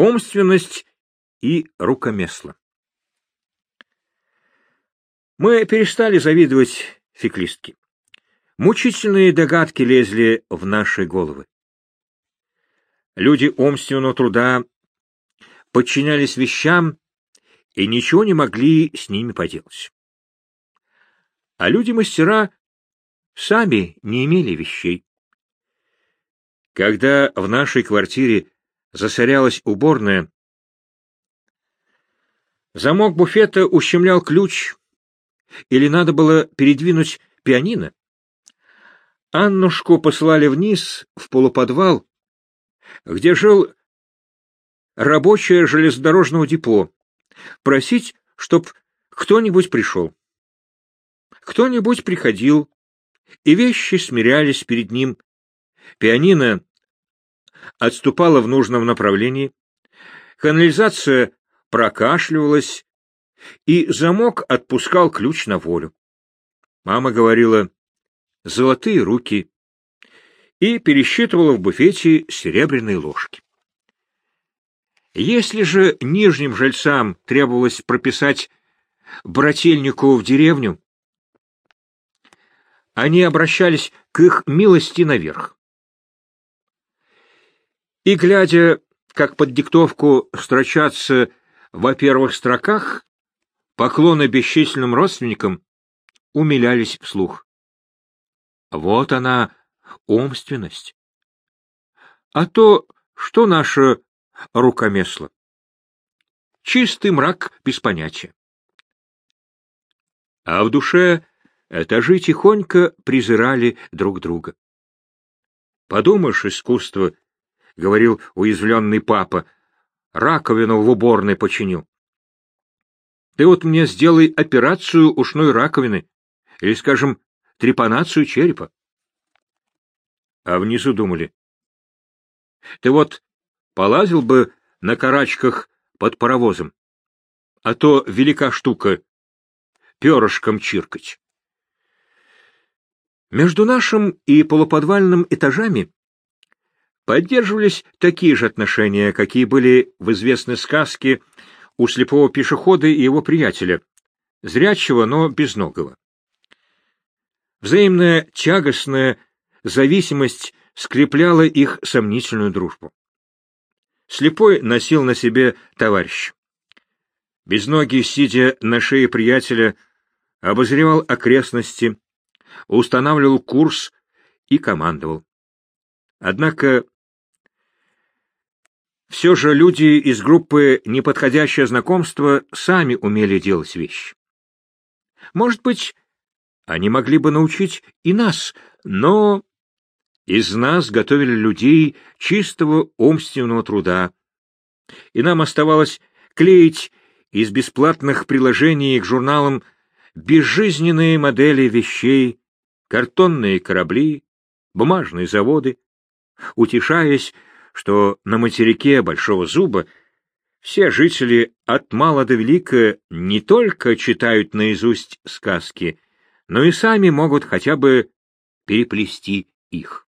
умственность и рукомесло. Мы перестали завидовать феклистке. Мучительные догадки лезли в наши головы. Люди умственного труда подчинялись вещам и ничего не могли с ними поделать. А люди-мастера сами не имели вещей. Когда в нашей квартире засорялась уборная, замок буфета ущемлял ключ, или надо было передвинуть пианино, Аннушку послали вниз, в полуподвал, где жил рабочее железнодорожного депо, просить, чтоб кто-нибудь пришел. Кто-нибудь приходил, и вещи смирялись перед ним. Пианино отступало в нужном направлении, канализация прокашливалась, и замок отпускал ключ на волю. Мама говорила «золотые руки» и пересчитывала в буфете серебряные ложки. Если же нижним жильцам требовалось прописать брательнику в деревню, они обращались к их милости наверх. И, глядя, как под диктовку строчатся во первых строках, поклоны бесчисленным родственникам умилялись вслух. Вот она, умственность. А то, что наше рукомесло? Чистый мрак без понятия. А в душе этажи тихонько презирали друг друга. «Подумаешь, искусство», — говорил уязвленный папа, — «раковину в уборной починил». «Ты вот мне сделай операцию ушной раковины, или, скажем, трепанацию черепа». А внизу думали, «Ты вот полазил бы на карачках под паровозом, а то велика штука — перышком чиркать». Между нашим и полуподвальным этажами поддерживались такие же отношения, какие были в известной сказке у слепого пешехода и его приятеля, зрячего, но безногого. Взаимная тягостная зависимость скрепляла их сомнительную дружбу. Слепой носил на себе товарищ. Безногий, сидя на шее приятеля, обозревал окрестности, устанавливал курс и командовал. Однако все же люди из группы «Неподходящее знакомство» сами умели делать вещи. Может быть, они могли бы научить и нас, но из нас готовили людей чистого умственного труда, и нам оставалось клеить из бесплатных приложений к журналам безжизненные модели вещей, картонные корабли, бумажные заводы, утешаясь, что на материке Большого Зуба все жители от мала до велика не только читают наизусть сказки, но и сами могут хотя бы переплести их.